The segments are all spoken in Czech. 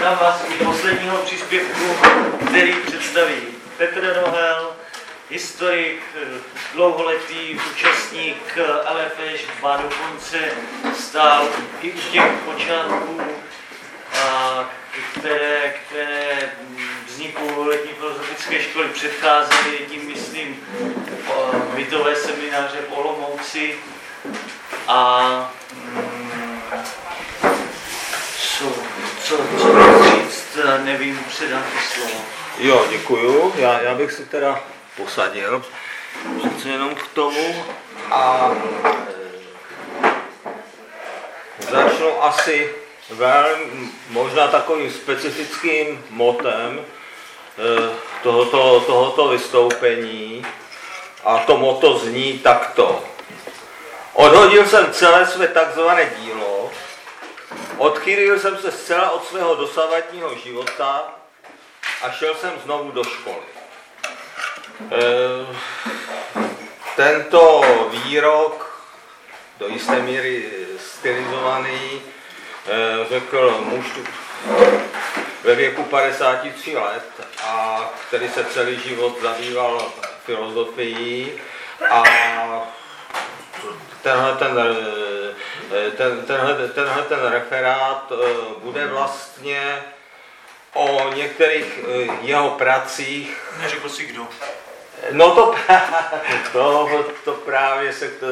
Vítám vás u posledního příspěvku, který představí Petr Rohel, historik, dlouholetý účastník LFŠ, ba dokonce stál i u těch počátků, které, které vzniku letní filozofické školy předcházely, tím myslím bytové semináře v Olomouci. A mm, co, co, co říct, nevím, předám to slovo. Jo, děkuju. Já, já bych se teda posadil přece jenom k tomu a e, začnu asi velmi, možná takovým specifickým motem e, tohoto, tohoto vystoupení a to moto zní takto. Odhodil jsem celé své takzvané dílo, odchýlil jsem se zcela od svého dosavadního života a šel jsem znovu do školy. E, tento výrok, do jisté míry stylizovaný, e, řekl muž ve věku 53 let, a který se celý život zabýval filozofií a tenhle ten, eh, ten, tenhle, tenhle ten referát eh, bude vlastně o některých eh, jeho pracích. Neřekl si kdo. No to, to, to právě se to,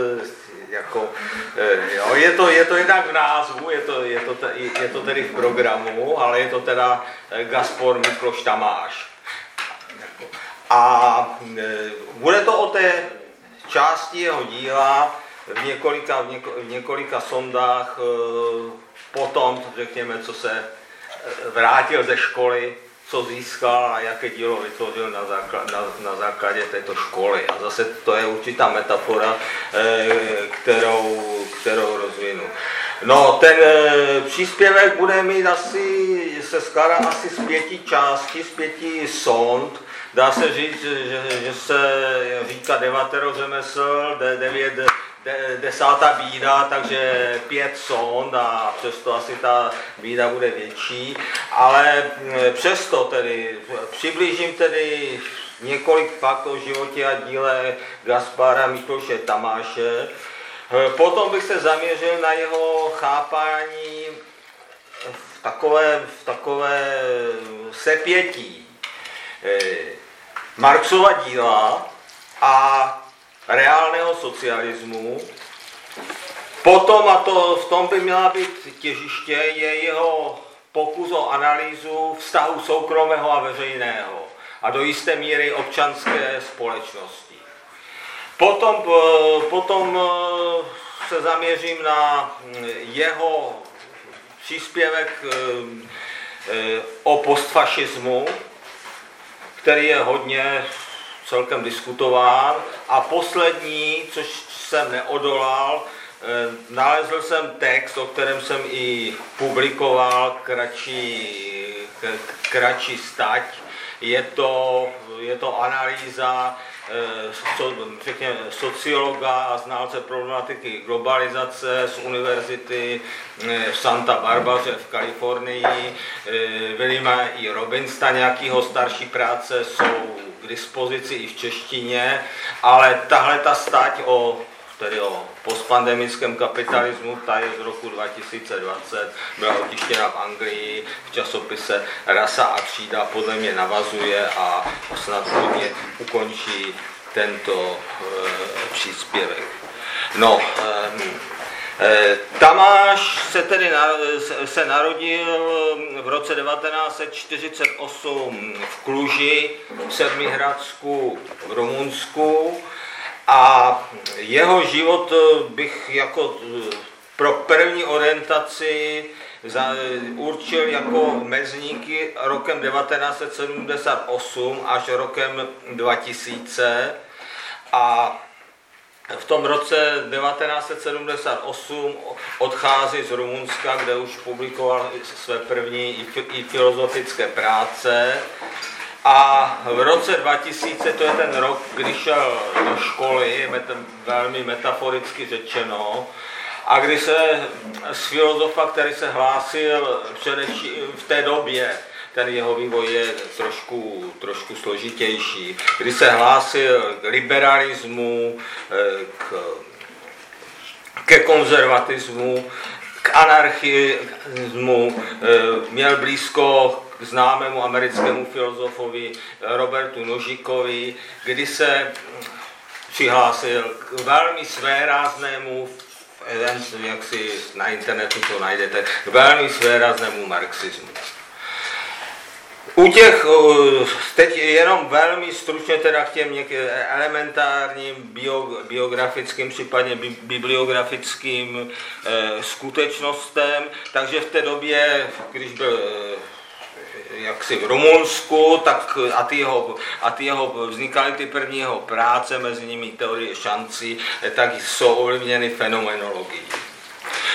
jako, jo, je, to, je to jednak v názvu, je to, je, to, je to tedy v programu, ale je to teda Gaspor Mikloš Tamáš. A bude to o té části jeho díla, v několika, v, něko, v několika sondách eh, potom, řekněme, co se eh, vrátil ze školy, co získal a jaké dílo vytvořil na, základ, na, na základě této školy. A zase to je určitá metafora, eh, kterou, kterou rozvinu. No, ten příspěvek bude mít asi, se skládá asi z pěti částí, z pěti sond. Dá se říct, že, že se říká devatero řemesl, devět desátá bída, takže pět sond a přesto asi ta bída bude větší, ale přesto tedy přiblížím tedy několik faktů o životě a díle Gaspara Mikloše Tamáše. Potom bych se zaměřil na jeho chápání v takové, v takové sepětí Marxova díla a reálného socialismu. Potom, a to v tom by měla být těžiště, je jeho pokus o analýzu vztahu soukromého a veřejného a do jisté míry občanské společnosti. Potom, eh, potom eh, se zaměřím na jeho příspěvek eh, o postfašismu, který je hodně celkem diskutován. A poslední, což jsem neodolal, eh, nalezl jsem text, o kterém jsem i publikoval, kratší, kratší stať. Je to, je to analýza eh, so, řekněme, sociologa a znalce problematiky globalizace z univerzity eh, v Santa Barbaře v Kalifornii. Williama i Robinsta, nějakého starší práce jsou dispozici i v češtině, ale tahle ta stať o tedy o postpandemickém kapitalismu, ta je z roku 2020, byla otištěna v Anglii v časopise Rasa a třída, podle mě navazuje a snad hodně ukončí tento e, příspěvek. No, e, Tamáš se tedy se narodil v roce 1948 v Kluži, v Sedmihradsku v Rumunsku. A jeho život bych jako pro první orientaci určil jako mezníky rokem 1978 až rokem 2000 a v tom roce 1978 odchází z Rumunska, kde už publikoval své první i filozofické práce. A v roce 2000, to je ten rok, kdy šel do školy, velmi metaforicky řečeno, A když se z filozofa, který se hlásil především v té době, ten jeho vývoj je trošku, trošku složitější. Kdy se hlásil k liberalismu, eh, k, ke konzervatismu, k anarchismu, eh, měl blízko k známému americkému filozofovi Robertu Nožikovi, kdy se přihlásil k velmi svéráznému jak si na internetu to najdete, k velmi svéráznému marxismu. U těch, teď jenom velmi stručně teda k těm elementárním bio, biografickým, případně bibliografickým e, skutečnostem, takže v té době, když byl e, jaksi v Rumunsku, tak a ty jeho, a ty jeho vznikaly ty první jeho práce, mezi nimi teorie šancí, tak jsou ovlivněny fenomenologií.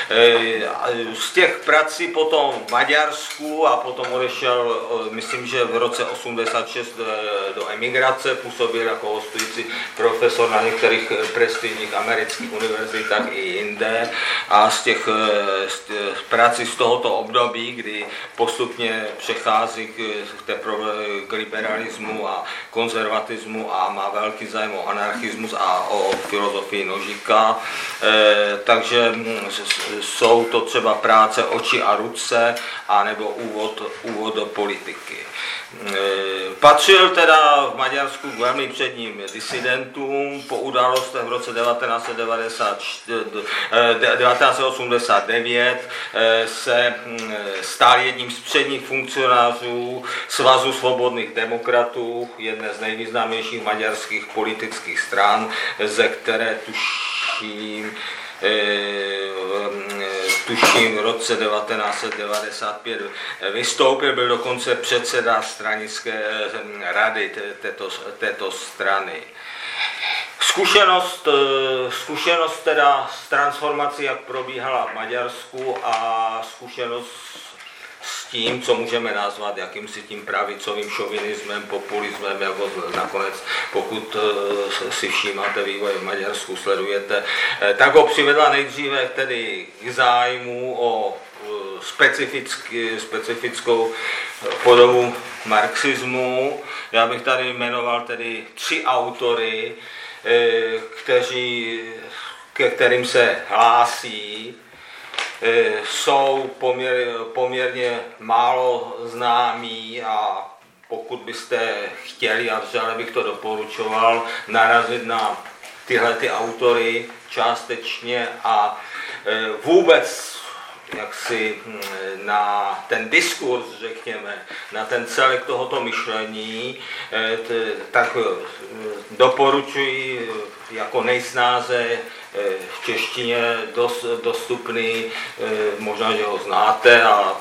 Eh, z těch prací potom v Maďarsku a potom odešel, myslím, že v roce 86 eh, do emigrace, působil jako hostující profesor na některých eh, prestižních amerických univerzitách i jinde. A z těch z prací z tohoto období, kdy postupně přechází k, k, liberalismu a konzervatismu a má velký zájem o anarchismus a o filozofii nožika, takže hm, jsou to třeba práce oči a ruce, anebo úvod, úvod do politiky. E, patřil teda v Maďarsku k velmi předním disidentům po událostech v roce 1989 e, se stál jedním z předních funkcionářů Svazu svobodných demokratů, jedné z nejvýznamnějších maďarských politických stran, ze které tuším tuším v roce 1995 vystoupil, byl dokonce předseda stranické rady této, této strany. Zkušenost, zkušenost teda s transformací, jak probíhala v Maďarsku a zkušenost tím, co můžeme nazvat jakýmsi tím pravicovým šovinismem, populismem, jako nakonec, pokud eh, si všímáte vývoj v Maďarsku, sledujete, eh, tak ho přivedla nejdříve tedy k zájmu o eh, specifickou podobu marxismu. Já bych tady jmenoval tedy tři autory, kteří, ke kterým se hlásí jsou poměr, poměrně málo známí a pokud byste chtěli, a vřele bych to doporučoval, narazit na tyhle ty autory částečně a e, vůbec jaksi hm, na ten diskurs, řekněme, na ten celek tohoto myšlení, e, tak doporučuji jako nejsnáze v češtině dost, dostupný, eh, možná, že ho znáte a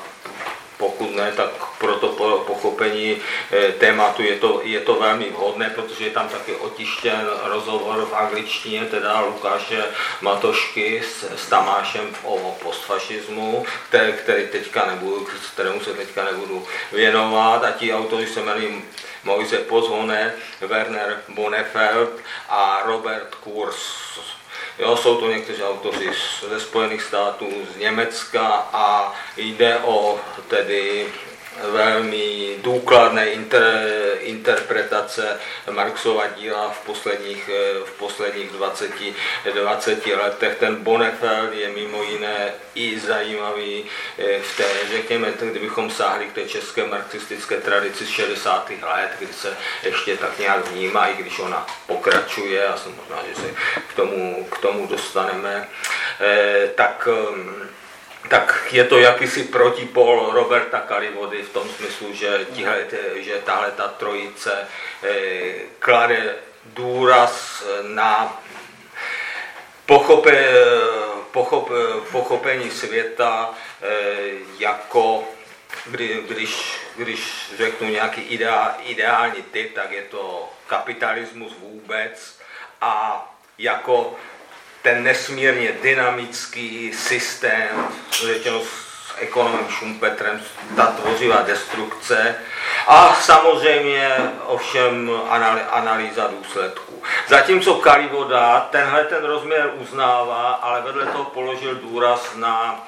pokud ne, tak pro to pochopení eh, tématu je to, je to velmi vhodné, protože je tam taky otištěn rozhovor v angličtině, teda Lukáše Matošky s, s Tamášem o postfašismu, který, který teďka nebudu, kterému se teďka nebudu věnovat. A ti autoři se jmenují Moise Pozvone, Werner Bonefeld a Robert Kurs Jo, jsou to někteří autoři ze Spojených států, z Německa a jde o tedy velmi důkladné inter, interpretace Marxova díla v posledních, v posledních 20, 20 letech. Ten Bonefeld je mimo jiné i zajímavý eh, v té, řekněme, kdybychom sáhli k té české marxistické tradici z 60. let, kdy se ještě tak nějak vnímá, i když ona pokračuje, a jsem možná, že se k tomu, k tomu dostaneme, eh, tak tak je to jakýsi protipol Roberta Kalivody v tom smyslu, že, tihle, že tahle ta trojice eh, klade důraz na pochope, pochop, pochopení světa eh, jako kdy, když, když řeknu nějaký ideál, ideální typ, tak je to kapitalismus vůbec a jako ten nesmírně dynamický systém, řečeno s ekonomem Schumpetrem, ta tvořivá destrukce a samozřejmě ovšem analýza důsledků. Zatímco Kalivoda tenhle ten rozměr uznává, ale vedle toho položil důraz na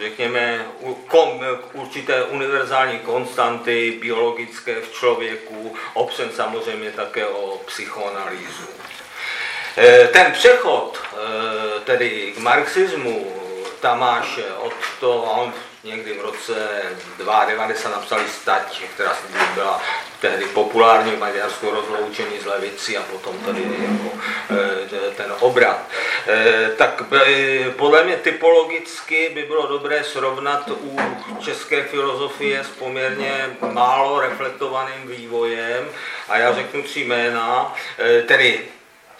řekněme, určité univerzální konstanty biologické v člověku, opřen samozřejmě také o psychoanalýzu. E, ten přechod e, tedy k marxismu Tamáše od toho, on někdy v roce 92 napsali stať, která byla tehdy populární v Maďarsku rozloučení z levici a potom tady jako e, ten obrat. Tak podle mě typologicky by bylo dobré srovnat u české filozofie s poměrně málo reflektovaným vývojem a já řeknu tři jména, e,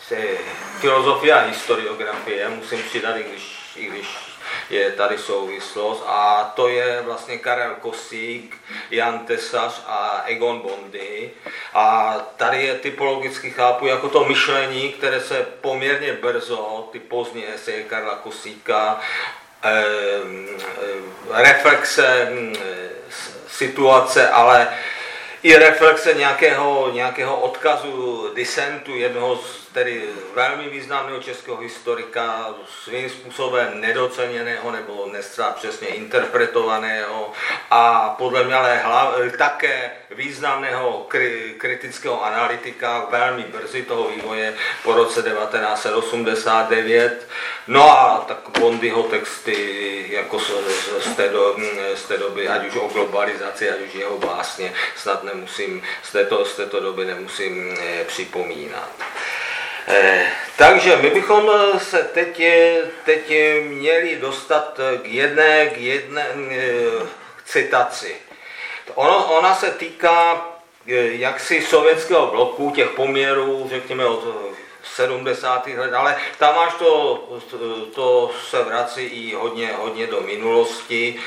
tedy filozofie a historiografie, musím přidat, i když, i když je tady souvislost a to je vlastně Karel Kosík, Jan Tesař a Egon Bondy. A tady je typologicky chápu jako to myšlení, které se poměrně brzo, ty pozdní eseje Karla Kosíka, eh, eh, reflexe eh, situace, ale i reflexe nějakého, nějakého odkazu disentu jednoho z tedy velmi významného českého historika, svým způsobem nedoceněného nebo nestra přesně interpretovaného a podle mě ale hlav, také významného kri, kritického analytika velmi brzy toho vývoje po roce 1989. No a tak Bondyho texty jako z, z, té do, z té doby, ať už o globalizaci, ať už jeho básně, snad nemusím, z této, z této doby nemusím eh, připomínat. Eh, takže my bychom eh, se teď, eh, teď měli dostat k jedné, k jedné k citaci. Ono, ona se týká jaksi sovětského bloku, těch poměrů, řekněme, od 70. let, ale tam až to, to se vrací i hodně, hodně do minulosti.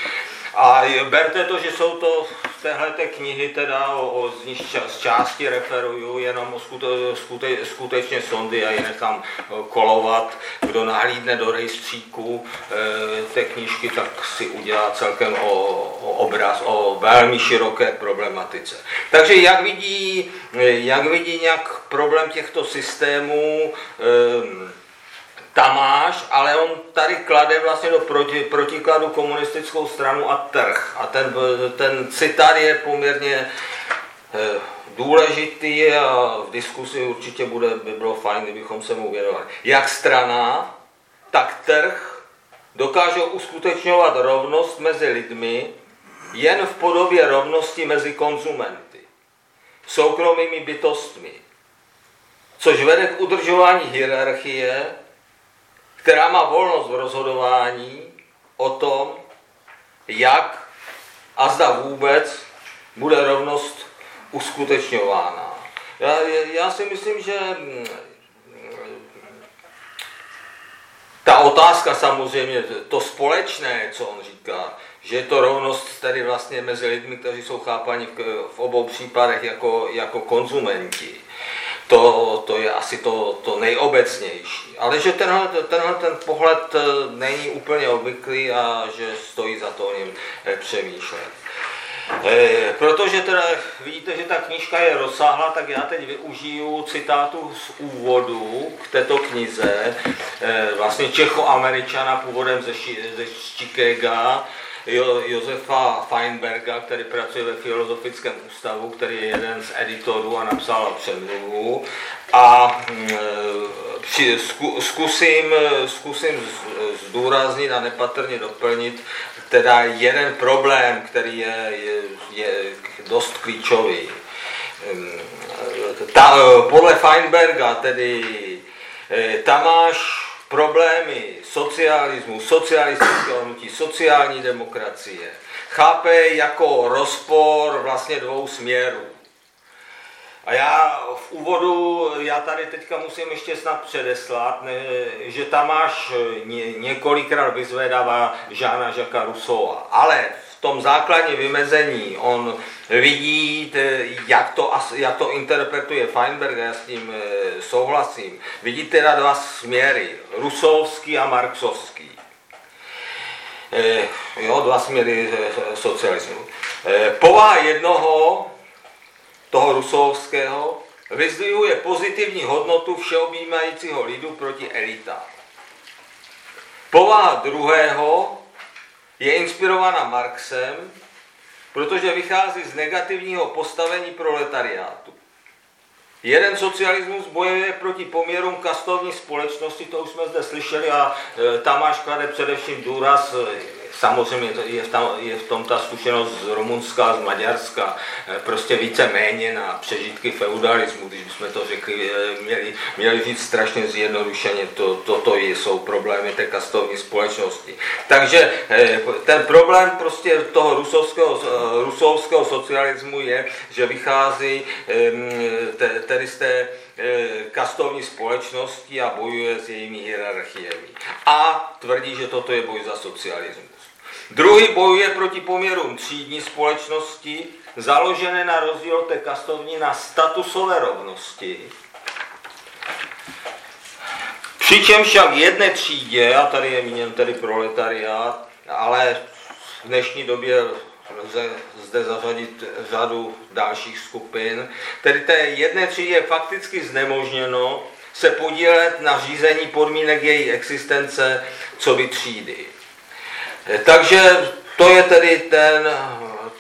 A berte to, že jsou to z téhle knihy, teda o, o, z nich z části referuju, jenom o skute, skute, skutečně sondy a je nechám kolovat. Kdo nahlídne do rejstříku e, té knížky, tak si udělá celkem o, o obraz o velmi široké problematice. Takže jak vidí, jak vidí nějak problém těchto systémů, e, Tamáš, ale on tady klade vlastně do proti, protikladu komunistickou stranu a trh. A ten, ten citát je poměrně eh, důležitý a v diskusi určitě bude, by bylo fajn, kdybychom se mu věnovali. Jak strana, tak trh dokážou uskutečňovat rovnost mezi lidmi jen v podobě rovnosti mezi konzumenty, soukromými bytostmi, což vede k udržování hierarchie která má volnost v rozhodování o tom, jak a zda vůbec bude rovnost uskutečňována. Já, já si myslím, že mm, ta otázka samozřejmě, to společné, co on říká, že je to rovnost tedy vlastně mezi lidmi, kteří jsou chápani v, v obou případech jako, jako konzumenti to, to je asi to, to nejobecnější. Ale že tenhle, tenhle ten pohled eh, není úplně obvyklý a že stojí za to o něm eh, přemýšlet. E, protože teda vidíte, že ta knížka je rozsáhla, tak já teď využiju citátu z úvodu k této knize, e, vlastně Čecho-Američana původem ze, ze Chicaga, jo, Josefa Feinberga, který pracuje ve Filozofickém ústavu, který je jeden z editorů a napsal předmluvu. A mm, při, zkusím, zkusím zdůraznit a nepatrně doplnit teda jeden problém, který je, je, je dost klíčový. Mm, ta, podle Feinberga tedy eh, Tamáš problémy socialismu, socialistického hnutí, sociální demokracie chápe jako rozpor vlastně dvou směrů. A já v úvodu, já tady teďka musím ještě snad předeslat, ne, že tam máš ně, několikrát vyzvedává Žána Žaka Rousseau, ale tom základním vymezení on vidí, jak to, jak to interpretuje Feinberg, já s tím e, souhlasím. Vidí teda dva směry, rusovský a marxovský. E, jo, dva směry socialismu. E, povaha jednoho, toho rusovského, vyzdvihuje pozitivní hodnotu všeobjímajícího lidu proti elitám. Povaha druhého je inspirována Marxem, protože vychází z negativního postavení proletariátu. Jeden socialismus bojuje proti poměrům kastovní společnosti, to už jsme zde slyšeli a e, Tamáš klade především důraz e, Samozřejmě je v, tam, je v tom ta zkušenost z Rumunska, z Maďarska, eh, prostě více méně na přežitky feudalismu, když jsme to řekli, eh, měli, měli říct strašně zjednodušeně, to, toto jsou problémy té kastovní společnosti. Takže eh, ten problém prostě toho rusovského, rusovského socialismu je, že vychází tedy z té kastovní společnosti a bojuje s jejími hierarchiemi. A tvrdí, že toto je boj za socialismus. Druhý bojuje proti poměrům třídní společnosti, založené na rozdíl té kastovní na statusové rovnosti. Přičemž však jedné třídě, a tady je míněn tedy proletariát, ale v dnešní době lze zde zařadit řadu dalších skupin, tedy té jedné třídě je fakticky znemožněno se podílet na řízení podmínek její existence co by třídy. Takže to je tedy ten,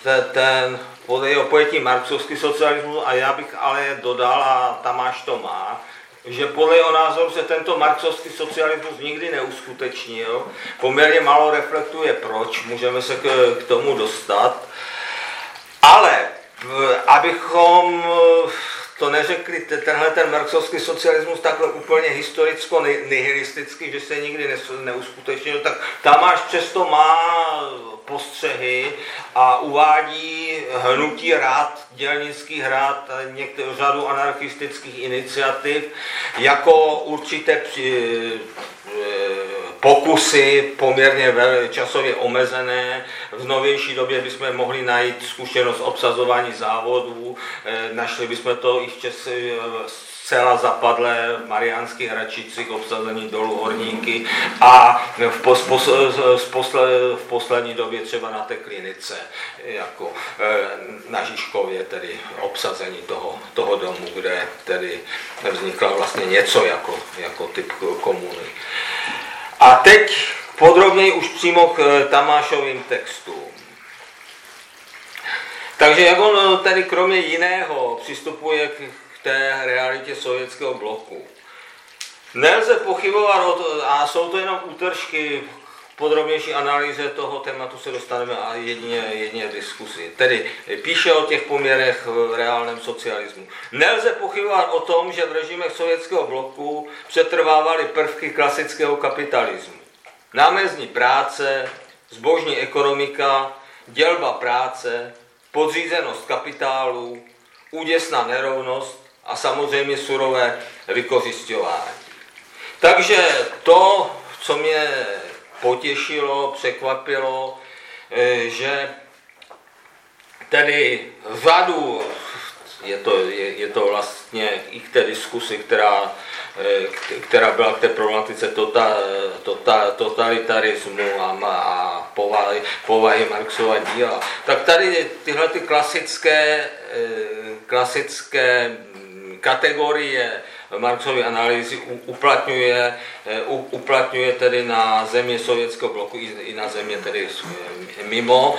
ten, ten podle jeho pojetí marxovský socialismus a já bych ale dodal, a Tamáš to má, že podle jeho názoru se tento marxovský socialismus nikdy neuskutečnil, poměrně málo reflektuje proč, můžeme se k, k tomu dostat, ale abychom to neřekli, tenhle ten marxovský socialismus takhle úplně historicko-nihilistický, že se nikdy neuskutečnil, tak Tamáš přesto má postřehy a uvádí hnutí rád, dělnický hrad, některou řadu anarchistických iniciativ jako určité při, pokusy poměrně časově omezené. V novější době bychom mohli najít zkušenost obsazování závodů, eh, našli bychom to i v Čes, zcela zapadlé mariánských hračicích obsazení dolů horníky a v, pos, pos, posle, v poslední době třeba na té klinice, jako eh, na Žižkově, tedy obsazení toho, toho domu, kde tedy vznikla vlastně něco jako, jako typ komuny. A teď podrobněji už přímo k eh, Tamášovým textům. Takže jak on tady kromě jiného přistupuje k té realitě sovětského bloku. Nelze pochybovat, a jsou to jenom útržky, podrobnější analýze toho tématu se dostaneme a jedině, jedině diskusi. Tedy píše o těch poměrech v reálném socialismu. Nelze pochybovat o tom, že v režimech sovětského bloku přetrvávaly prvky klasického kapitalismu. Námezní práce, zbožní ekonomika, dělba práce, podřízenost kapitálu, úděsná nerovnost a samozřejmě surové vykořišťování. Takže to, co mě potěšilo, překvapilo, eh, že tedy řadu, je to, je, je to vlastně i k té diskusi, která, eh, která byla k té problematice tota, tota, totalitarismu a, a povahy, povahy Marxova díla, tak tady tyhle ty klasické, eh, klasické kategorie Marxovy analýzy uplatňuje, eh, uplatňuje tedy na země sovětského bloku i na země tedy mimo.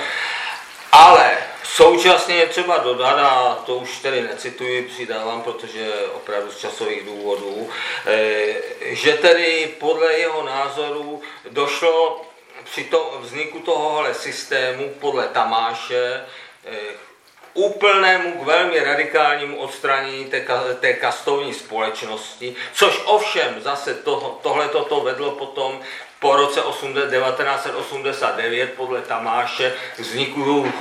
Ale současně je třeba dodat, a to už tedy necituji, přidávám, protože opravdu z časových důvodů, eh, že tedy podle jeho názoru došlo při to vzniku tohohle systému podle Tamáše eh, úplnému k velmi radikálnímu odstranění té, té kastovní společnosti, což ovšem zase to, tohle to vedlo potom po roce 1989 podle Tamáše k vzniku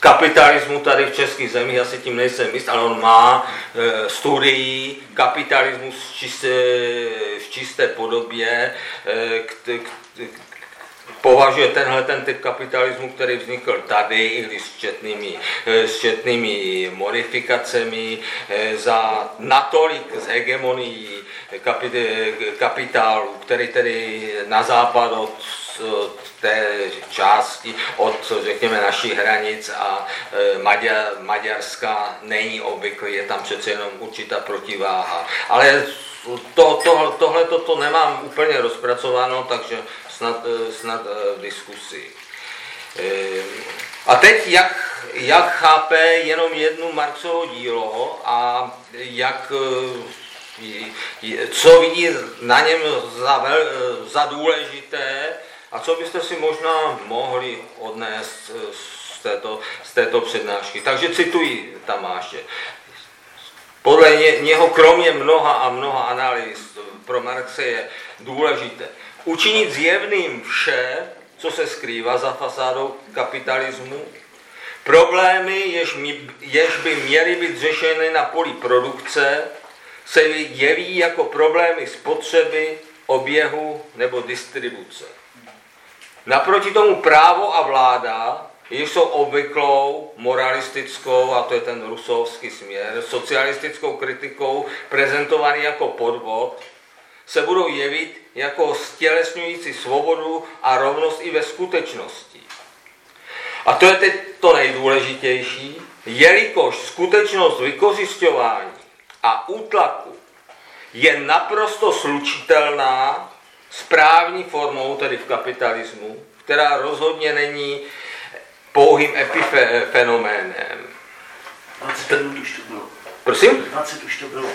kapitalismu tady v českých zemích, já si tím nejsem jist, ale on má e, studii kapitalismus v čisté, v čisté podobě, e, k, k, považuje tenhle ten typ kapitalismu, který vznikl tady, i když s četnými, eh, s četnými modifikacemi, eh, za natolik z hegemonií kapitálu, který tedy na západ od té části, od, řekněme, našich hranic a Maďar, Maďarska není obvyklý, je tam přece jenom určitá protiváha. Ale to, to, tohle to, to nemám úplně rozpracováno, takže snad, e, snad v diskusi. A teď, jak, jak chápe jenom jednu Marxovo dílo a jak co vidí na něm za, vel, za důležité a co byste si možná mohli odnést z této, z této přednášky. Takže cituji Tamáše. Podle ně, něho kromě mnoha a mnoha analýz pro Marxe je důležité učinit zjevným vše, co se skrývá za fasádou kapitalismu, problémy, jež, mi, jež by měly být řešeny na poli produkce, se jeví jako problémy spotřeby, oběhu nebo distribuce. Naproti tomu právo a vláda, jež jsou obvyklou, moralistickou, a to je ten rusovský směr, socialistickou kritikou prezentovaný jako podvod, se budou jevit jako stělesňující svobodu a rovnost i ve skutečnosti. A to je teď to nejdůležitější, jelikož skutečnost vykořišťování a útlaku je naprosto slučitelná s právní formou, tedy v kapitalismu, která rozhodně není pouhým epifenoménem. 20 minut už to bylo. Prosím? 20 už to bylo.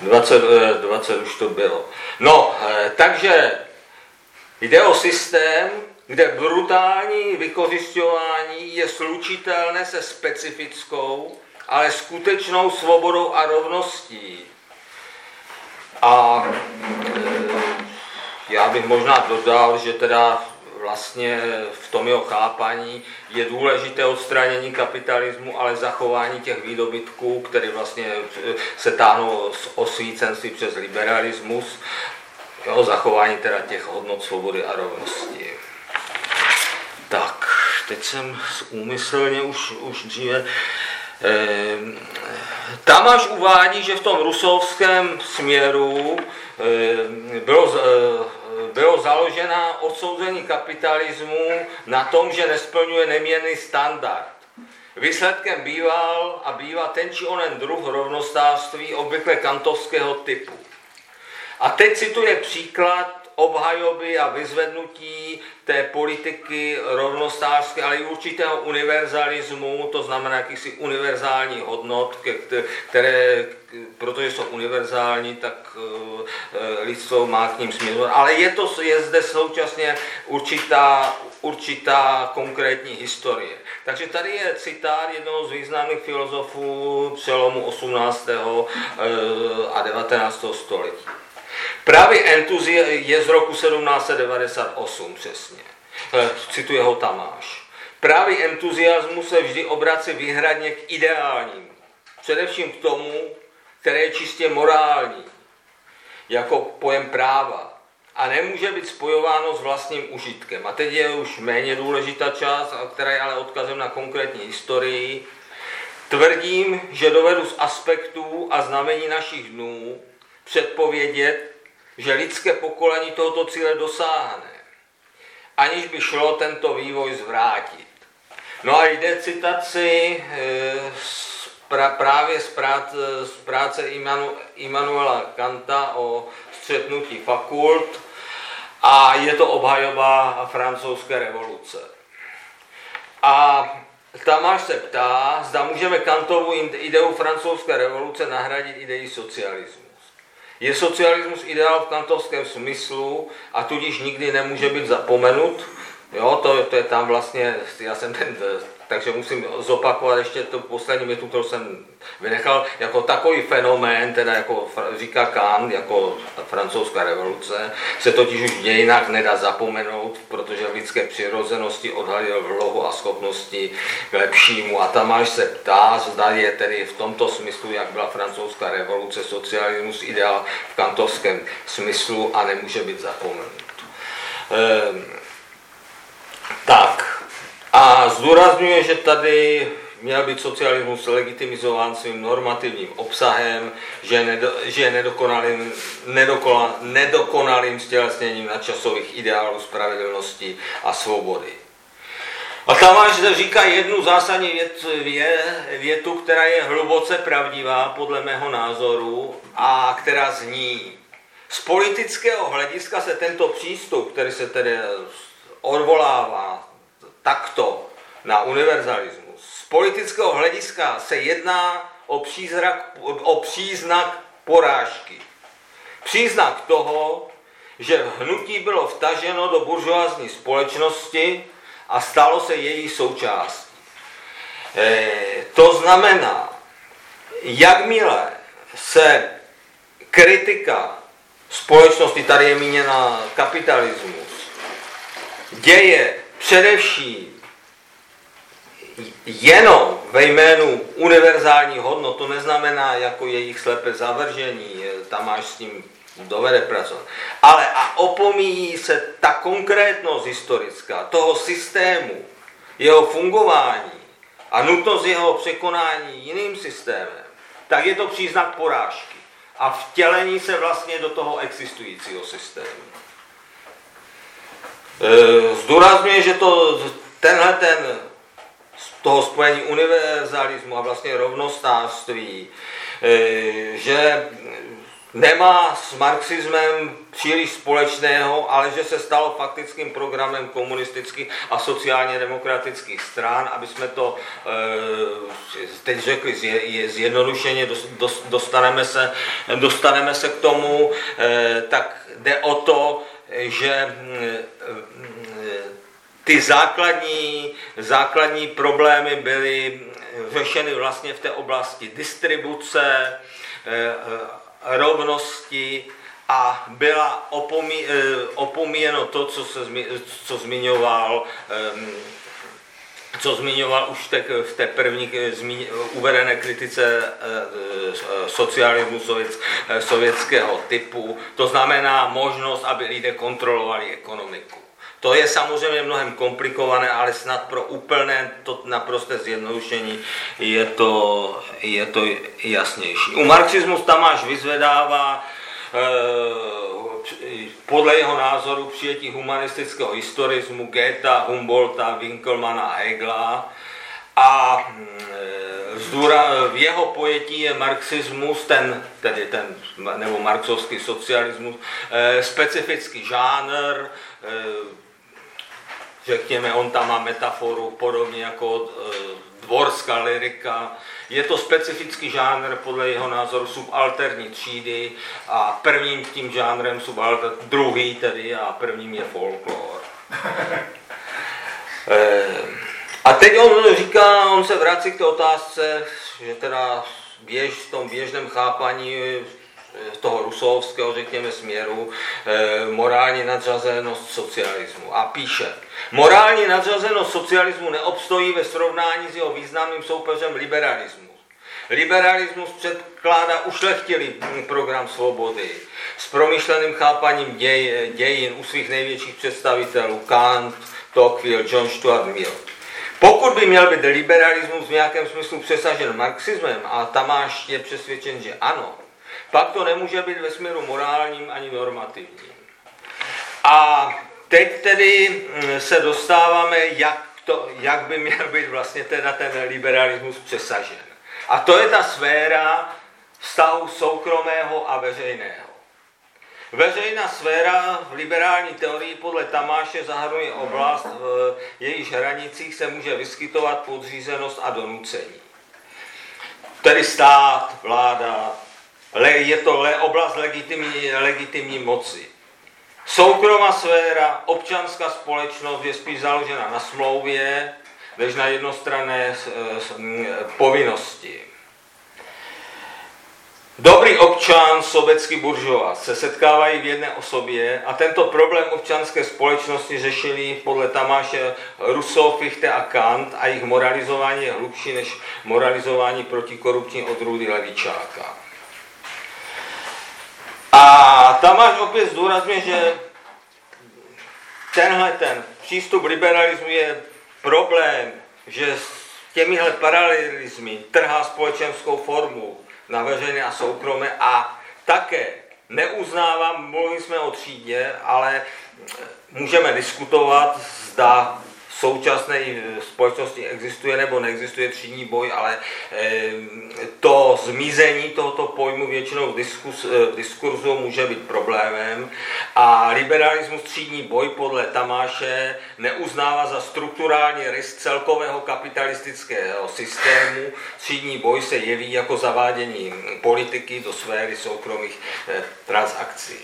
20, 20 už to bylo. No, eh, takže jde o systém, kde brutální vykořišťování je slučitelné se specifickou ale skutečnou svobodou a rovností. A e, já bych možná dodal, že teda vlastně v tom jeho chápaní je důležité odstranění kapitalismu, ale zachování těch výdobytků, které vlastně se táhnou z osvícenství přes liberalismus, jo, zachování teda těch hodnot svobody a rovnosti. Tak, teď jsem úmyslně už, už dříve Ehm, Tamáš uvádí, že v tom rusovském směru eh, bylo založena odsouzení kapitalismu na tom, že nesplňuje neměrný standard. Výsledkem býval a bývá ten či onen druh rovnostářství obvykle kantovského typu. A teď cituje příklad obhajoby a vyzvednutí té politiky rovnostářské, ale i určitého univerzalismu, to znamená jakýsi univerzální hodnot, které, protože jsou univerzální, tak eh, lidstvo má k ním směřovat. Ale je, to, je zde současně určitá, určitá konkrétní historie. Takže tady je citát jednoho z významných filozofů přelomu 18. Eh, a 19. století. Právě entuzi je z roku 1798 přesně. Eh, cituje ho Tamáš. Právě entuziasmus se vždy obrací výhradně k ideálnímu. Především k tomu, které je čistě morální, jako pojem práva. A nemůže být spojováno s vlastním užitkem. A teď je už méně důležitá část, která je ale odkazem na konkrétní historii. Tvrdím, že dovedu z aspektů a znamení našich dnů předpovědět, že lidské pokolení tohoto cíle dosáhne, aniž by šlo tento vývoj zvrátit. No a jde citaci eh, pra, právě z práce, z práce Imanu, Immanuela Kanta o střetnutí fakult a je to obhajoba francouzské revoluce. A Tamáš se ptá, zda můžeme Kantovu ideu francouzské revoluce nahradit ideí socialismu. Je socialismus ideál v kantovském smyslu a tudíž nikdy nemůže být zapomenut. Jo, to, to je tam vlastně, já jsem ten, takže musím zopakovat ještě tu poslední větu, kterou jsem vynechal, jako takový fenomén, teda jako říká Kant, jako francouzská revoluce, se totiž už dějinách nedá zapomenout, protože lidské přirozenosti odhalil vlohu a schopnosti k lepšímu. A Tamáš se ptá, zda je tedy v tomto smyslu, jak byla francouzská revoluce, socialismus ideál v kantovském smyslu a nemůže být zapomenut. Ehm, tak, a zdůrazňuje, že tady měl být socialismus legitimizován svým normativním obsahem, že, nedo, že je nedokonalým, nedokonal, nedokonalým stělesněním nadčasových ideálů spravedlnosti a svobody. A Tamáš zde říká jednu zásadní věc, vě, větu, která je hluboce pravdivá podle mého názoru a která zní. Z politického hlediska se tento přístup, který se tedy odvolává takto na univerzalismus, z politického hlediska se jedná o, přízrak, o příznak porážky. Příznak toho, že hnutí bylo vtaženo do buržoázní společnosti, a stalo se její součástí. E, to znamená, jakmile se kritika společnosti, tady je míněna kapitalismus, děje především jenom ve jménu univerzální hodnot, to neznamená jako jejich slepé zavržení, tam máš s tím dovede pracovat. Ale a opomíjí se ta konkrétnost historická toho systému, jeho fungování a nutnost jeho překonání jiným systémem, tak je to příznak porážky a vtělení se vlastně do toho existujícího systému. E, zdůrazňuje, že to, tenhle ten z toho spojení univerzalismu a vlastně rovnostářství, e, že nemá s marxismem příliš společného, ale že se stalo faktickým programem komunistických a sociálně demokratických stran, aby jsme to eh, teď řekli zjednodušeně, dostaneme se, dostaneme se k tomu, eh, tak jde o to, že eh, ty základní, základní problémy byly řešeny vlastně v té oblasti distribuce, rovnosti a byla opomí, eh, opomíjeno to, co, se, co zmiňoval co zmiňoval už tak v té první eh, zmíň, uvedené kritice eh, socialismu sovětského typu. To znamená možnost, aby lidé kontrolovali ekonomiku. To je samozřejmě mnohem komplikované, ale snad pro úplné to naprosté zjednodušení je to, je to jasnější. U marxismu Tamáš vyzvedává eh, podle jeho názoru přijetí humanistického historismu Goethe, Humboldta, Winkelmana a Hegla. A eh, v jeho pojetí je marxismus, ten, tedy ten, nebo marxovský socialismus, eh, specifický žánr, řekněme, on tam má metaforu podobně jako e, dvorská lirika. Je to specifický žánr podle jeho názoru subalterní třídy a prvním tím žánrem subalter, druhý tedy a prvním je folklor. E, a teď on říká, on se vrací k té otázce, že teda běž, v tom běžném chápaní toho rusovského, řekněme, směru, eh, morální nadřazenost socialismu. A píše, morální nadřazenost socialismu neobstojí ve srovnání s jeho významným soupeřem liberalismu. Liberalismus předkládá ušlechtilý program svobody s promyšleným chápaním děj, dějin u svých největších představitelů Kant, Tocqueville, John Stuart Mill. Pokud by měl být liberalismus v nějakém smyslu přesažen marxismem, a Tamáš je přesvědčen, že ano, pak to nemůže být ve směru morálním ani normativním. A teď tedy mm, se dostáváme, jak, to, jak by měl být vlastně teda ten liberalismus přesažen. A to je ta sféra vztahu soukromého a veřejného. Veřejná sféra v liberální teorii podle Tamáše zahrnuje oblast, v jejíž hranicích se může vyskytovat podřízenost a donucení. Tedy stát, vláda, je to oblast legitimní, legitimní moci. Soukromá sféra, občanská společnost je spíš založena na smlouvě, než na jednostranné povinnosti. Dobrý občan, sobecký buržova se setkávají v jedné osobě a tento problém občanské společnosti řešili podle Tamáše Rousseau, Fichte a Kant a jejich moralizování je hlubší než moralizování protikorupční odrůdy levičáka. A Tamáš opět zdůrazňuje, že tenhle ten přístup liberalismu je problém, že těmihle paralelizmy trhá společenskou formu na veřejné a soukromé a také neuznávám, mluvili jsme o třídě, ale můžeme diskutovat, zda současné společnosti existuje nebo neexistuje třídní boj, ale eh, to zmizení tohoto pojmu většinou v, diskus, v diskurzu může být problémem a liberalismus třídní boj podle Tamáše neuznává za strukturální rys celkového kapitalistického systému. Třídní boj se jeví jako zavádění politiky do sféry soukromých eh, transakcí.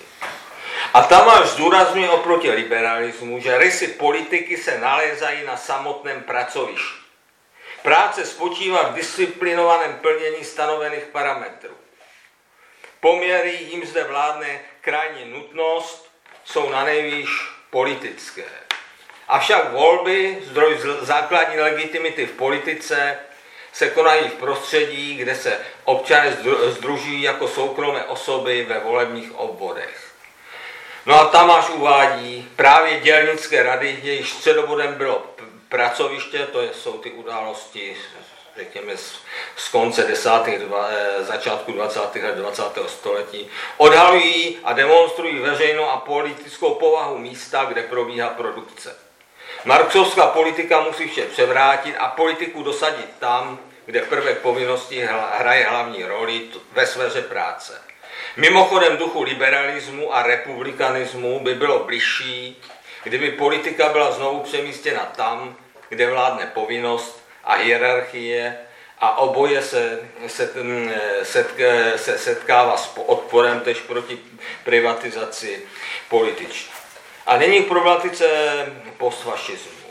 A Tamáš zdůrazňuje oproti liberalismu, že rysy politiky se nalézají na samotném pracovišti. Práce spočívá v disciplinovaném plnění stanovených parametrů. Poměry, jim zde vládne krajní nutnost, jsou na nejvýš politické. Avšak volby, zdroj základní legitimity v politice, se konají v prostředí, kde se občané združují jako soukromé osoby ve volebních obvodech. No a Tamáš uvádí právě dělnické rady, jejichž středobodem bylo pracoviště, to jsou ty události, řekněme, z, z konce 10. Dva, eh, začátku 20. let 20. století, odhalují a demonstrují veřejnou a politickou povahu místa, kde probíhá produkce. Marxovská politika musí vše převrátit a politiku dosadit tam, kde prvek povinnosti hraje hlavní roli ve sféře práce. Mimochodem duchu liberalismu a republikanismu by bylo bližší, kdyby politika byla znovu přemístěna tam, kde vládne povinnost a hierarchie a oboje se, se, setk, se setkává s odporem tež proti privatizaci političní. A není k problematice postfašismu.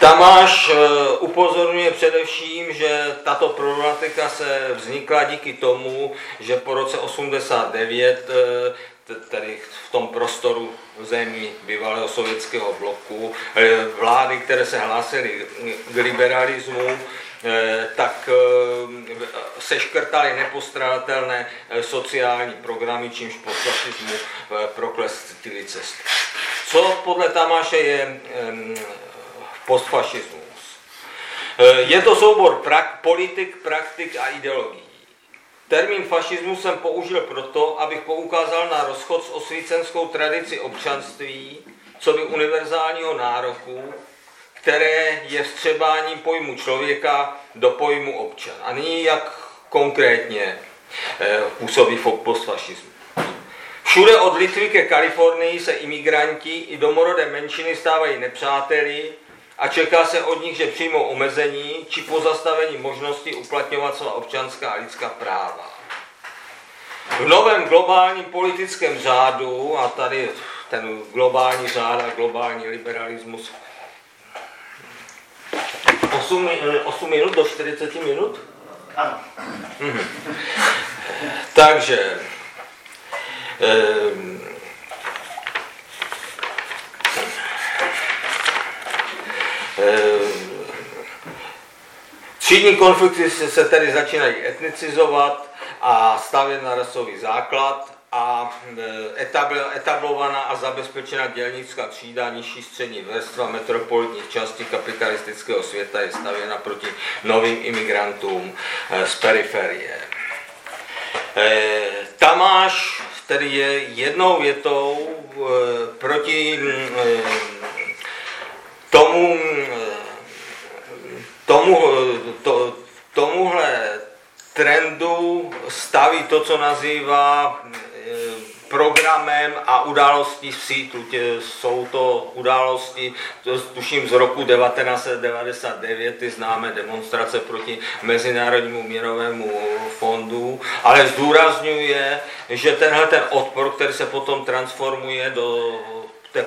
Tamáš eh, upozorňuje především, že tato problematika se vznikla díky tomu, že po roce 89 eh, tedy v tom prostoru zemí bývalého sovětského bloku, eh, vlády, které se hlásily k liberalismu, tak seškrtali nepostradatelné sociální programy, čímž po fašismu proklestili cestu. Co podle Tamáše je postfašismus. E, je to soubor prak, politik, praktik a ideologií. Termín fašismus jsem použil proto, abych poukázal na rozchod s osvícenskou tradici občanství, co by univerzálního nároku, které je vstřebání pojmu člověka do pojmu občan. A nyní jak konkrétně e, působí v postfašismu. Všude od Litvy ke Kalifornii se imigranti i domorodé menšiny stávají nepřáteli, a čeká se od nich, že přijmou omezení či pozastavení možnosti uplatňovat svá občanská a lidská práva. V novém globálním politickém řádu, a tady ten globální řád a globální liberalismus, 8, 8 minut do 40 minut? Ano. Mhm. Takže, eh, třídní konflikty se tedy začínají etnicizovat a stavět na rasový základ a eh, etablovaná a zabezpečená dělnická třída, nižší střední vrstva metropolitních částí kapitalistického světa je stavěna proti novým imigrantům eh, z periferie. Tamáš tedy je jednou větou proti tomu, tomu, to, tomuhle trendu staví to, co nazývá eh, programem a událostí v sítu. Jsou to události, tuším z roku 1999, ty známé demonstrace proti Mezinárodnímu měnovému fondu, ale zdůrazňuje, že tenhle ten odpor, který se potom transformuje do té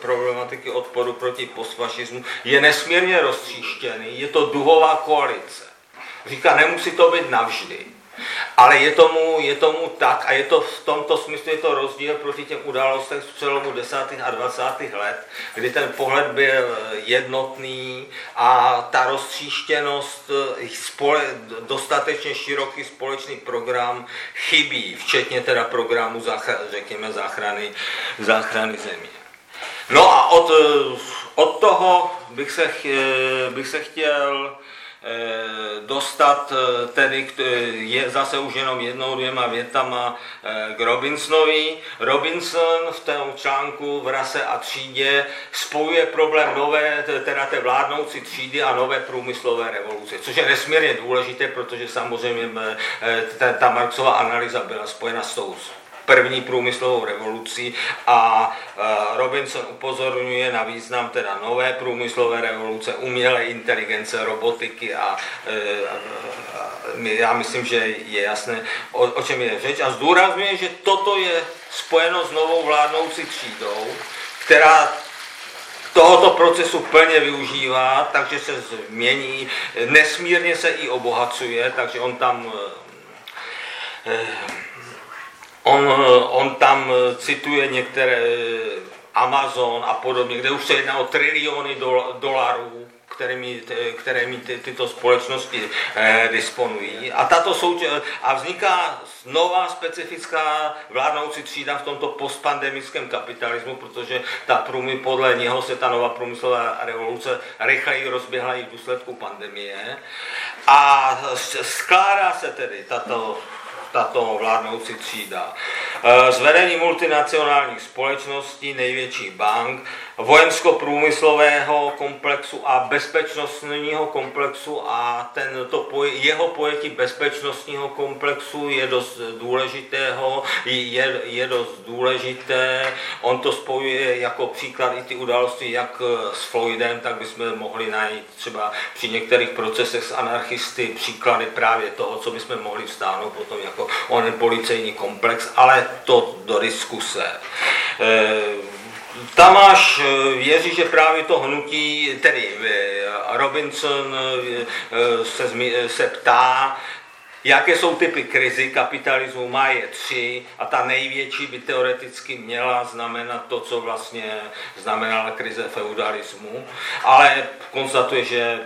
problematiky odporu proti postfašismu je nesmírně roztříštěný, je to duhová koalice. Říká, nemusí to být navždy. Ale je tomu, je tomu tak a je to v tomto smyslu je to rozdíl proti těm událostem z přelomu 10. a 20. let, kdy ten pohled byl jednotný a ta roztříštěnost, spole, dostatečně široký společný program chybí, včetně teda programu, řekněme, záchrany, záchrany země. No a od, od toho bych se, bych se chtěl Eh, dostat eh, tedy je zase už jenom jednou, dvěma větama eh, k Robinsonovi. Robinson v tom článku v rase a třídě spojuje problém nové, teda té vládnoucí třídy a nové průmyslové revoluce, což je nesmírně důležité, protože samozřejmě ta, ta Marxová analýza byla spojena s tou první průmyslovou revolucí a Robinson upozorňuje na význam teda nové průmyslové revoluce, umělé inteligence, robotiky a já myslím, že je jasné, o, o čem je řeč. A zdůrazňuje, že toto je spojeno s novou vládnoucí třídou, která tohoto procesu plně využívá, takže se změní, nesmírně se i obohacuje, takže on tam eh, On, on tam cituje některé Amazon a podobně, kde už se jedná o triliony dolarů, kterými, kterými ty, tyto společnosti eh, disponují. A, tato souč- a vzniká nová specifická vládnoucí třída v tomto postpandemickém kapitalismu, protože ta průmy, podle něho se ta nová průmyslová revoluce rychleji rozběhla i v důsledku pandemie. A skládá se tedy tato tato vládnoucí třída. Eh, zvedení multinacionálních společností, největších bank, vojensko-průmyslového komplexu a bezpečnostního komplexu a ten, to jeho pojetí bezpečnostního komplexu je dost důležitého, je, je dost důležité. On to spojuje jako příklad i ty události jak s Floydem, tak bychom mohli najít třeba při některých procesech s anarchisty příklady právě toho, co bychom mohli vstáhnout potom jako onen policejní komplex, ale to do diskuse. E, Tamáš eh, věří, že právě to hnutí, tedy eh, Robinson eh, se, se ptá, jaké jsou typy krizi kapitalismu, má je tři a ta největší by teoreticky měla znamenat to, co vlastně znamenala krize feudalismu, ale konstatuje, že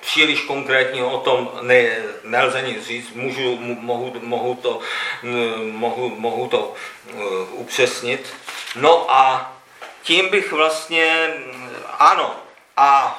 příliš konkrétně o tom ne, nelze nic říct, můžu, mohu, mohu, to, mohu, mohu to upřesnit. No a tím bych vlastně, ano, a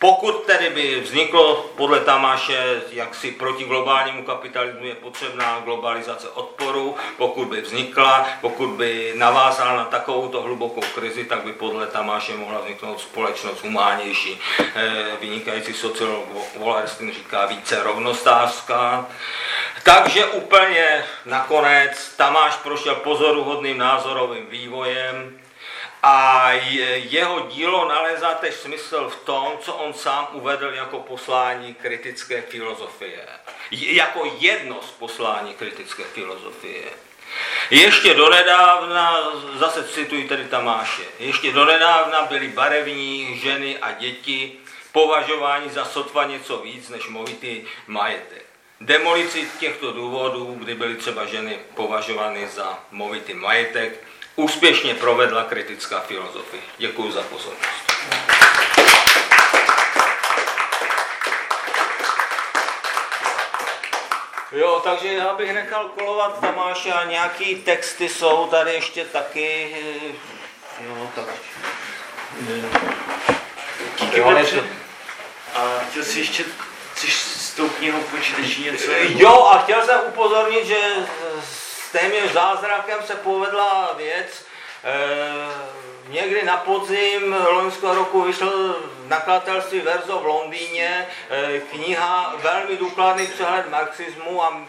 pokud tedy by vzniklo podle Tamáše jaksi proti globálnímu kapitalismu je potřebná globalizace odporu, pokud by vznikla, pokud by navázala na takovouto hlubokou krizi, tak by podle Tamáše mohla vzniknout společnost humánnější. Eh, vynikající sociolog Wallerstein říká více rovnostářská. Takže úplně nakonec Tamáš prošel pozoruhodným názorovým vývojem, a jeho dílo nalezá tež smysl v tom, co on sám uvedl jako poslání kritické filozofie. Jako jedno z poslání kritické filozofie. Ještě donedávna, zase cituji tedy Tamáše, ještě donedávna byly barevní ženy a děti považováni za sotva něco víc než movitý majetek. Demolici těchto důvodů, kdy byly třeba ženy považovány za movitý majetek, úspěšně provedla kritická filozofie. Děkuji za pozornost. Jo, takže já bych nechal kolovat Tamáše a nějaký texty jsou tady ještě taky. Jo, tak. Díky jo, A chtěl jsi ještě chceš s tou knihou počítačí něco? Jo, a chtěl jsem upozornit, že téměř zázrakem se povedla věc. E, někdy na podzim loňského roku vyšel nakladatelství Verzo v Londýně e, kniha velmi důkladný přehled marxismu a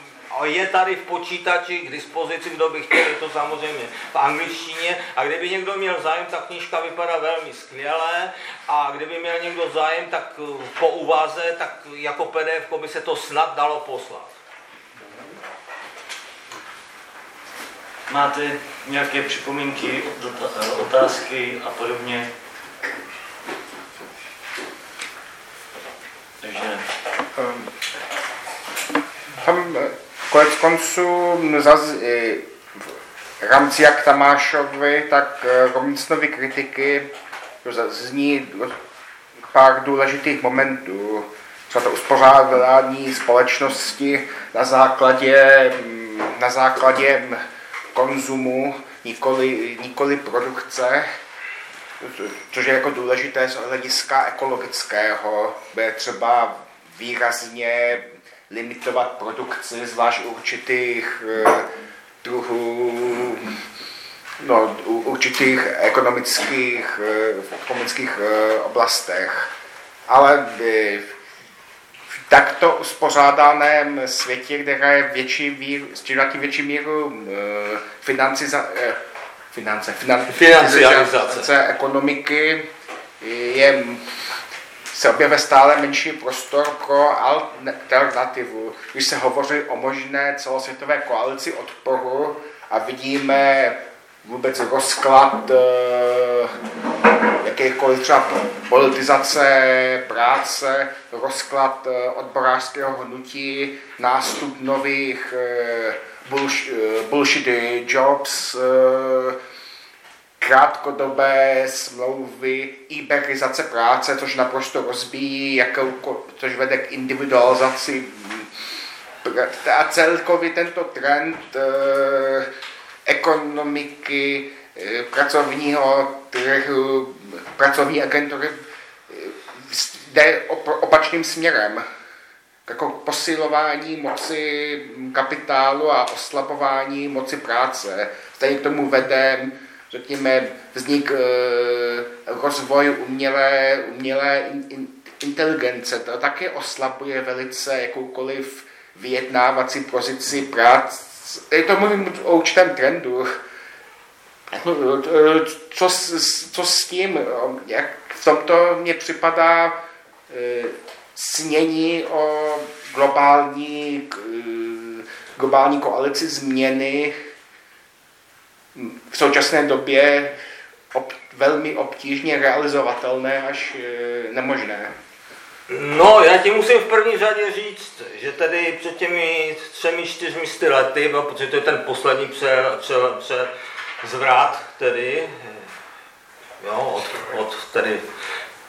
je tady v počítači k dispozici, kdo by chtěl, je to samozřejmě v angličtině. A kdyby někdo měl zájem, ta knížka vypadá velmi skvěle. A kdyby měl někdo zájem, tak po úvaze, tak jako PDF by se to snad dalo poslat. Máte nějaké připomínky, otázky a podobně? Takže... Um, tam konec konců zaz, v rámci jak Tamášovi, tak eh, Robinsonovy kritiky zní pár důležitých momentů. Třeba to uspořádání společnosti na základě, na základě konzumu, nikoli, nikoli produkce. což je jako důležité z hlediska ekologického, bude třeba výrazně limitovat produkci, zvlášť určitých eh, druhů, no, určitých ekonomických, eh, ekonomických eh, oblastech. Ale takto uspořádaném světě, kde je větší víru, větší míru financi, finance, financializace ekonomiky, je se objevuje stále menší prostor pro alternativu. Když se hovoří o možné celosvětové koalici odporu a vidíme vůbec rozklad eh, jakýchkoliv třeba politizace práce, rozklad eh, odborářského hnutí, nástup nových eh, bullshit jobs, krátkodobé smlouvy, iberizace práce, což naprosto rozbíjí, což vede k individualizaci a celkově tento trend ekonomiky, eh, pracovního trhu, pracovní agentury eh, jde opačným směrem. Jako posilování moci kapitálu a oslabování moci práce. Stejně k tomu vede řekněme, vznik, eh, rozvoj umělé, umělé inteligence. To také oslabuje velice jakoukoliv vyjednávací pozici práce. Je to mluvím o určitém trendu. Co, co s tím, jak v tomto mně připadá eh, snění o globální, eh, globální koalici změny v současné době ob, velmi obtížně realizovatelné až nemožné. No, já ti musím v první řadě říct, že tedy před těmi třemi, čtyřmi sty lety, protože to je ten poslední pře, pře, pře zvrat, tedy, jo, od, od tedy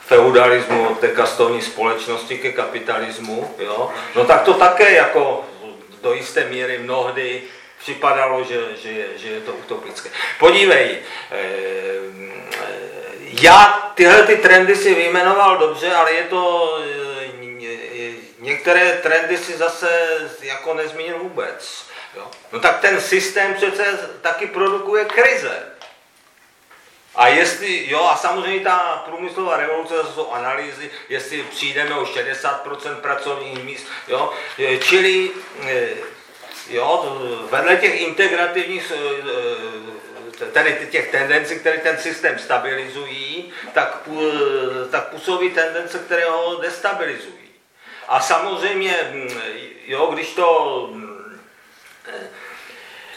feudalismu, od té kastovní společnosti ke kapitalismu, jo, no tak to také jako do jisté míry mnohdy připadalo, že, že, že je to utopické. Podívej, eh, já tyhle ty trendy si vyjmenoval dobře, ale je to, eh, některé trendy si zase jako nezmínil vůbec. Jo. No tak ten systém přece taky produkuje krize. A jestli, jo, a samozřejmě ta průmyslová revoluce, to jsou analýzy, jestli přijdeme o 60% pracovních míst, jo, čili Jo, vedle těch integrativních, eh, tedy těch tendencí, které ten systém stabilizují, tak, tak působí tendence, které ho destabilizují. A samozřejmě, hm, jo, když to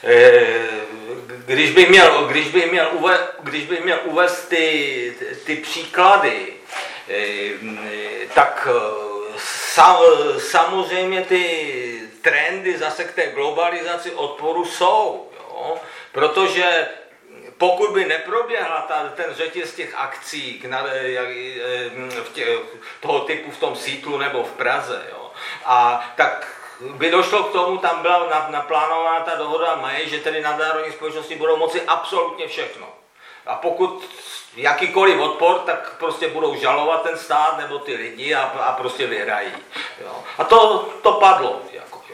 eh, když bych měl, když bych měl, uvést, když bych měl uvést ty, ty příklady, eh, tak samozřejmě ty trendy zase k té globalizaci odporu jsou, jo? protože pokud by neproběhla ta, ten řetěz těch akcí k, na, jak, v tě, toho typu v tom sítlu nebo v Praze, jo? a tak by došlo k tomu, tam byla naplánována ta dohoda Maje, že tedy nadnárodní společnosti budou moci absolutně všechno. A pokud jakýkoliv odpor, tak prostě budou žalovat ten stát nebo ty lidi a, a prostě vyhrají. Jo. A to, to padlo.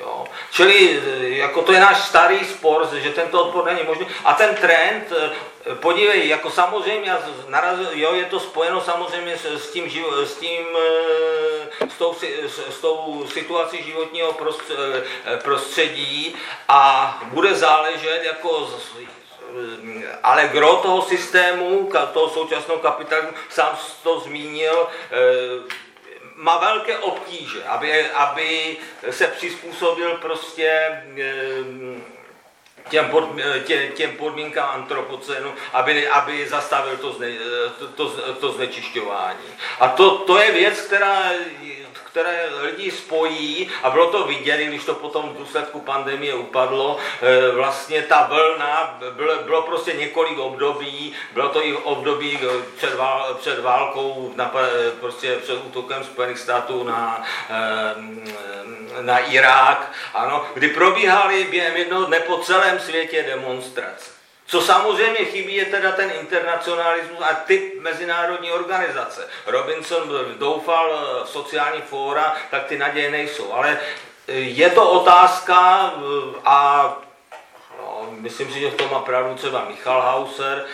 Jo. Čili jako to je náš starý spor, že tento odpor není možný. A ten trend, eh, podívej, jako samozřejmě, narazil, jo, je to spojeno samozřejmě s, s tím, s tím, eh, s tou, s, tou situací životního eh, prostředí a bude záležet jako ale gro toho systému, toho současného kapitalismu, sám to zmínil, eh, má velké obtíže, aby, aby se přizpůsobil prostě eh, těm, pod, tě, těm podmínkám antropocenu, aby, aby zastavil to, zne, to, to, to znečišťování. A to, to je věc, která které lidi spojí a bylo to vidět, když to potom v důsledku pandemie upadlo, eh, vlastně ta vlna, bylo, bylo prostě několik období, bylo to i období eh, před, vál, před válkou, na, eh, prostě před útokem Spojených států na, na Irák, ano, kdy probíhaly během jednoho dne po celém světě demonstrace. Co samozřejmě chybí, je teda ten internacionalismus a typ mezinárodní organizace. Robinson doufal v sociální fóra, tak ty naděje nejsou. Ale je to otázka a No, myslím si, že v tom má pravdu třeba Michal Hauser,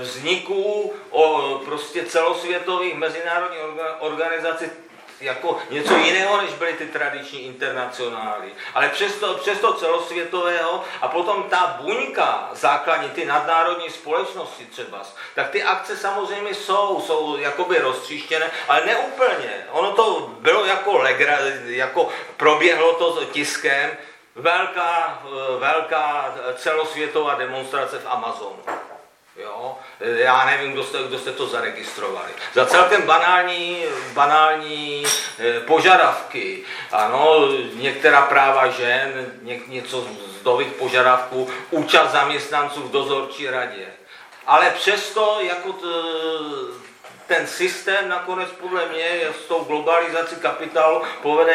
vzniku o prostě celosvětových mezinárodních organizací jako něco jiného, než byly ty tradiční internacionály. Ale přesto, přesto celosvětového a potom ta buňka základní, ty nadnárodní společnosti třeba, tak ty akce samozřejmě jsou, jsou jakoby roztříštěné, ale neúplně. Ono to bylo jako, legra, jako proběhlo to tiskem, velká, velká celosvětová demonstrace v Amazonu. Jo? Já nevím, kdo jste, kdo jste to zaregistrovali. Za celkem banální, banální eh, požadavky. Ano, některá práva žen, ně, něco z nových požadavků, účast zaměstnanců v dozorčí radě. Ale přesto jako t, ten systém nakonec podle mě s tou globalizací kapitálu povede,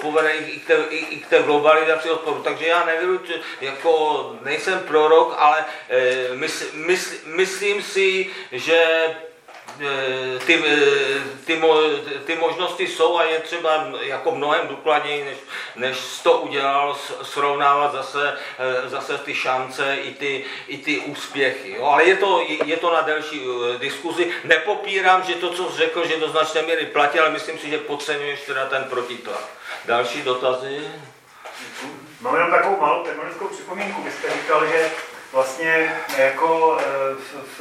povede i, k té, i, i k té globalizaci odporu. Takže já nevím, jako nejsem prorok, ale e, mysl, mysl, myslím si, že ty, eh, ty, ty možnosti jsou a je třeba jako mnohem důkladněji, než, než to udělal, srovnávat zase, eh, zase ty šance i ty, i ty úspěchy. Jo? Ale je to, je to na delší diskuzi. Nepopírám, že to, co jsi řekl, že do značné míry platí, ale myslím si, že podceňuješ teda ten protitlak. Další dotazy? Mám jenom takovou malou terminickou připomínku. Vy jste říkal, že vlastně jako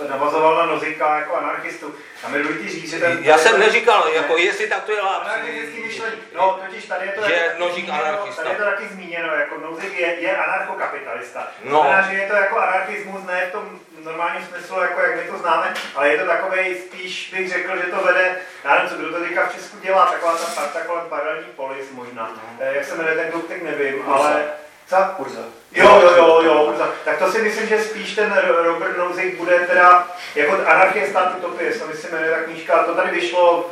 e, navazoval na Nozika jako anarchistu. A mi důležitý říct, že ten... Já jsem neříkal, jako jestli tak to je lápsí. Anarchistický myšlení. No, totiž tady je to... Že Nožík anarchista. Tady je to taky zmíněno, jako Nozik je, je anarchokapitalista. No. Znamená, že je to jako anarchismus, ne v tom normálním smyslu, jako jak my to známe, ale je to takový spíš bych řekl, že to vede, já nevím, co kdo to teďka v Česku dělá, taková ta parta kolem paralelní polis možná. No. Jak se jmenuje ten klub, tak nevím, ale co? Kurza. Jo, jo, jo, jo, kurza. Tak to si myslím, že spíš ten Robert Nozick bude teda jako anarchie stát utopie, to myslím, jmenuje ta knížka, to tady vyšlo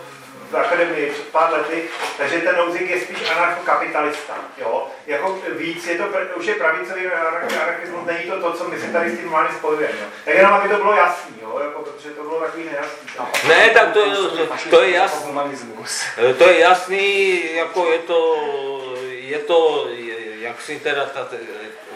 v akademii před pár lety, takže ten Nozick je spíš anarchokapitalista, jo. Jako víc, je to, už je pravicový anarchismus, není to to, co my si tady s tím normálně spojujeme, jo. Tak jenom, aby to bylo jasný, jo, jako, protože to bylo takový nejasný. No. Ne, tak to, to, to je jasný, to je jasný, jako je to, je to, jak si teda ta,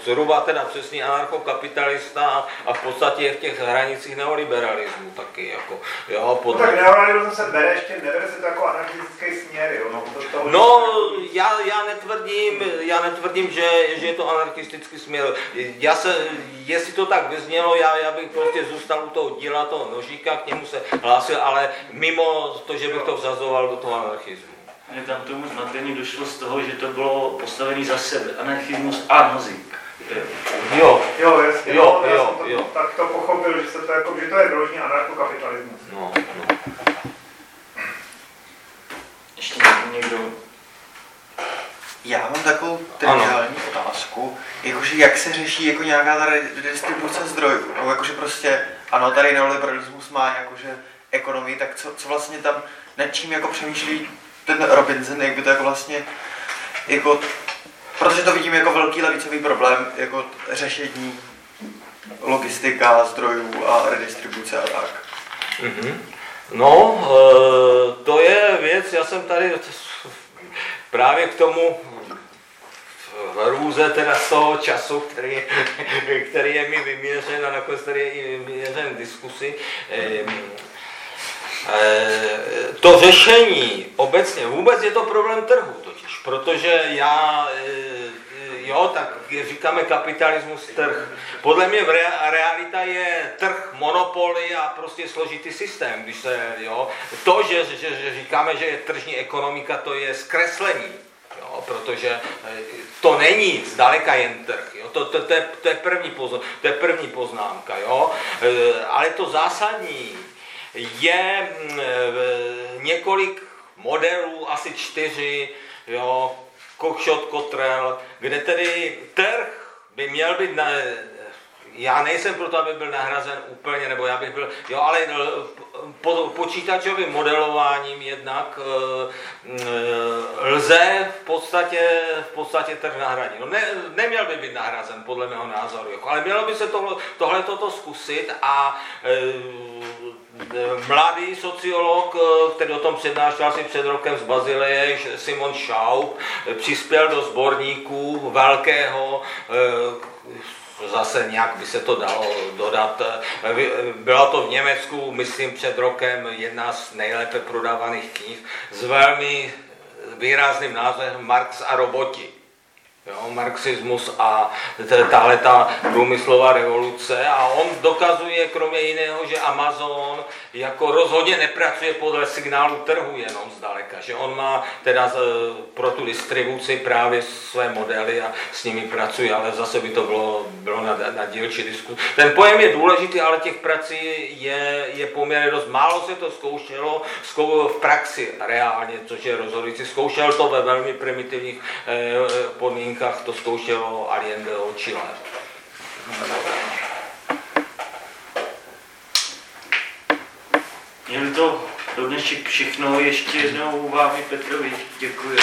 zhruba teda přesný anarchokapitalista a v podstatě je v těch hranicích neoliberalismu taky. Jako, jo, podle... No tak neoliberalismus se bere ještě, nebere se to jako anarchistický směr, jo? No, to, to, no já, já, netvrdím, já netvrdím, že, že je to anarchistický směr. Já se, jestli to tak vyznělo, já, já bych prostě zůstal u toho díla, toho nožíka, k němu se hlásil, ale mimo to, že bych to vzazoval do toho anarchismu. Mně tam tomu zmatení došlo z toho, že to bylo postavený za sebe. Anarchismus a nozik. Jo, jo, jasně, jo, no, jo, to, jo. tak to pochopil, že, se to, jako, že to je vyloženě anarchokapitalismus. No, no. Ještě někdo? Já mám takovou triviální otázku, jakože jak se řeší jako nějaká ta redistribuce zdrojů, no jakože prostě, ano, tady neoliberalismus má jakože ekonomii, tak co, co vlastně tam, nad čím jako přemýšlí ten Robinson, jak by to jako vlastně, jako, protože to vidím jako velký levicový problém, jako řešení logistika, zdrojů a redistribuce a tak. Mm-hmm. No, e, to je věc, já jsem tady právě k tomu růze teda z toho času, který, který je mi vyměřen a nakonec tady je i vyměřen diskusi. Eh, to řešení obecně, vůbec je to problém trhu totiž, protože já, eh, jo, tak říkáme kapitalismus trh. Podle mě realita je trh, monopoly a prostě složitý systém, když se, jo, to, že, že, že říkáme, že je tržní ekonomika, to je zkreslení, Jo, protože eh, to není zdaleka jen trh. Jo, to, to, to, je, to, je první pozor, to je první poznámka. Jo, ale to zásadní je mm, několik modelů, asi čtyři, jo, Cockshot Cottrell, kde tedy trh by měl být na, já nejsem proto, aby byl nahrazen úplně, nebo já bych byl, jo, ale po, počítačovým modelováním jednak lze v podstatě, v podstatě trh nahradit. No ne, neměl by být nahrazen, podle mého názoru, jako, ale mělo by se tohle, tohle toto zkusit a mladý sociolog, který o tom přednášel asi před rokem z Bazileje, Simon Schaub, přispěl do sborníků velkého zase nějak by se to dalo dodat. Bylo to v Německu, myslím, před rokem jedna z nejlépe prodávaných knih s velmi výrazným názvem Marx a roboti. Jo, marxismus a tahle ta průmyslová revoluce a on dokazuje kromě jiného, že Amazon jako rozhodně nepracuje podle signálu trhu jenom zdaleka, že on má teda pro tu distribuci právě své modely a s nimi pracuje, ale zase by to bylo, bylo na, na dílčí disku. Ten pojem je důležitý, ale těch prací je, je poměrně dost. Málo se to zkoušelo zkou, v praxi reálně, což je rozhodující. Zkoušel to ve velmi primitivních eh, podmínkách, to zkoušelo Allende Chile. Měli to pro dnešek všechno. Ještě jednou vám i Petrovi děkuji.